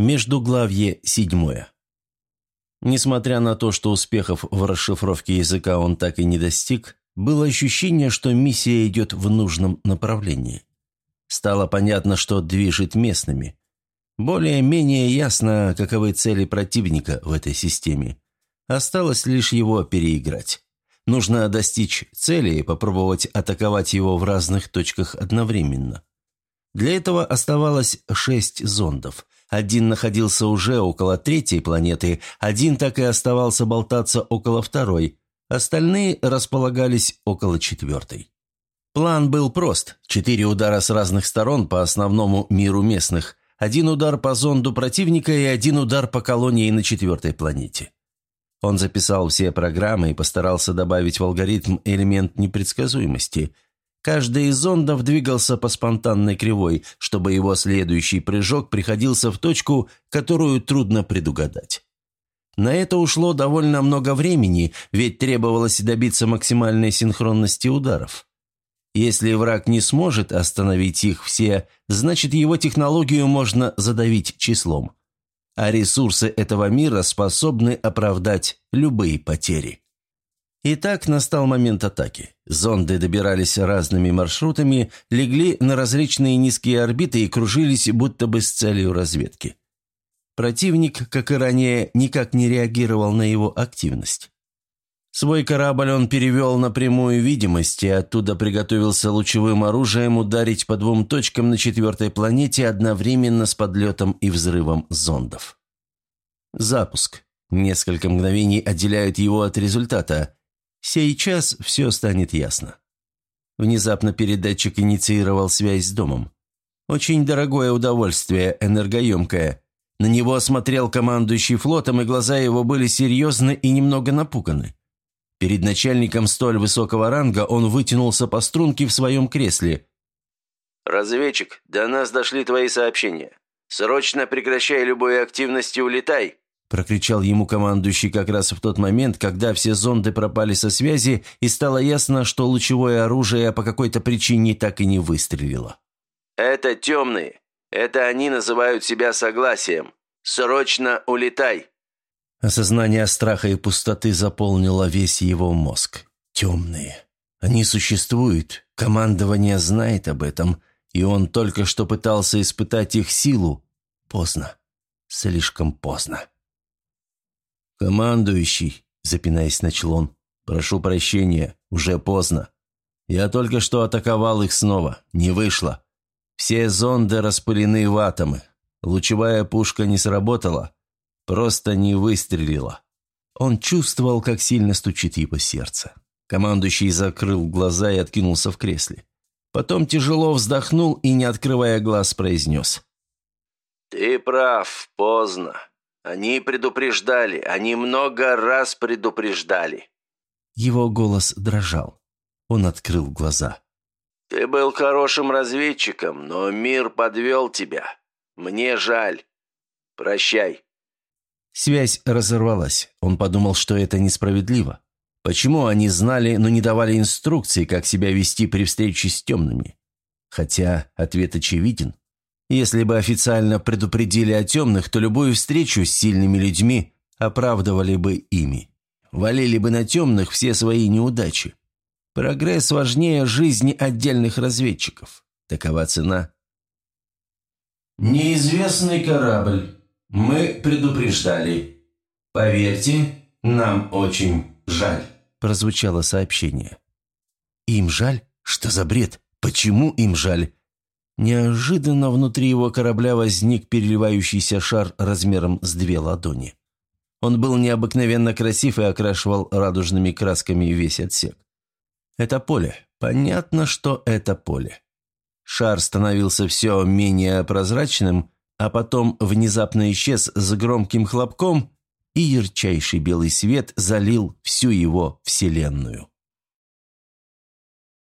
Междуглавье седьмое. Несмотря на то, что успехов в расшифровке языка он так и не достиг, было ощущение, что миссия идет в нужном направлении. Стало понятно, что движет местными. Более-менее ясно, каковы цели противника в этой системе. Осталось лишь его переиграть. Нужно достичь цели и попробовать атаковать его в разных точках одновременно. Для этого оставалось шесть зондов. Один находился уже около третьей планеты, один так и оставался болтаться около второй, остальные располагались около четвертой. План был прост. Четыре удара с разных сторон по основному миру местных, один удар по зонду противника и один удар по колонии на четвертой планете. Он записал все программы и постарался добавить в алгоритм элемент непредсказуемости – Каждый из зондов двигался по спонтанной кривой, чтобы его следующий прыжок приходился в точку, которую трудно предугадать. На это ушло довольно много времени, ведь требовалось добиться максимальной синхронности ударов. Если враг не сможет остановить их все, значит его технологию можно задавить числом. А ресурсы этого мира способны оправдать любые потери. Итак, настал момент атаки. Зонды добирались разными маршрутами, легли на различные низкие орбиты и кружились будто бы с целью разведки. Противник, как и ранее, никак не реагировал на его активность. Свой корабль он перевел на прямую видимость и оттуда приготовился лучевым оружием ударить по двум точкам на четвертой планете одновременно с подлетом и взрывом зондов. Запуск. Несколько мгновений отделяют его от результата – Сейчас все станет ясно. Внезапно передатчик инициировал связь с домом. Очень дорогое удовольствие, энергоемкое. На него смотрел командующий флотом, и глаза его были серьезны и немного напуганы. Перед начальником столь высокого ранга он вытянулся по струнке в своем кресле. «Разведчик, до нас дошли твои сообщения. Срочно прекращай любую активность и улетай прокричал ему командующий как раз в тот момент, когда все зонды пропали со связи и стало ясно, что лучевое оружие по какой-то причине так и не выстрелило. «Это темные. Это они называют себя согласием. Срочно улетай!» Осознание страха и пустоты заполнило весь его мозг. «Темные. Они существуют. Командование знает об этом, и он только что пытался испытать их силу. Поздно. Слишком поздно». «Командующий», – запинаясь, начал он, – «прошу прощения, уже поздно. Я только что атаковал их снова, не вышло. Все зонды распылены в атомы. Лучевая пушка не сработала, просто не выстрелила». Он чувствовал, как сильно стучит его сердце. Командующий закрыл глаза и откинулся в кресле. Потом тяжело вздохнул и, не открывая глаз, произнес. «Ты прав, поздно. Они предупреждали, они много раз предупреждали». Его голос дрожал. Он открыл глаза. «Ты был хорошим разведчиком, но мир подвел тебя. Мне жаль. Прощай». Связь разорвалась. Он подумал, что это несправедливо. Почему они знали, но не давали инструкции, как себя вести при встрече с темными? Хотя ответ очевиден. Если бы официально предупредили о темных, то любую встречу с сильными людьми оправдывали бы ими. Валили бы на темных все свои неудачи. Прогресс важнее жизни отдельных разведчиков. Такова цена. «Неизвестный корабль. Мы предупреждали. Поверьте, нам очень жаль», – прозвучало сообщение. «Им жаль? Что за бред? Почему им жаль? Неожиданно внутри его корабля возник переливающийся шар размером с две ладони. Он был необыкновенно красив и окрашивал радужными красками весь отсек. Это поле. Понятно, что это поле. Шар становился все менее прозрачным, а потом внезапно исчез с громким хлопком, и ярчайший белый свет залил всю его вселенную.